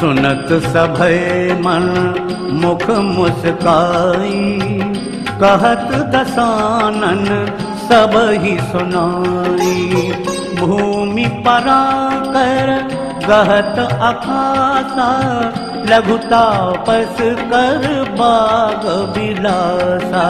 सुनत सभय मन मुख मुस्काई। कहत दसानन सब ही सुनाई। भूमि परा कर गहत अखासा लघुतापस कर बाग बिलासा।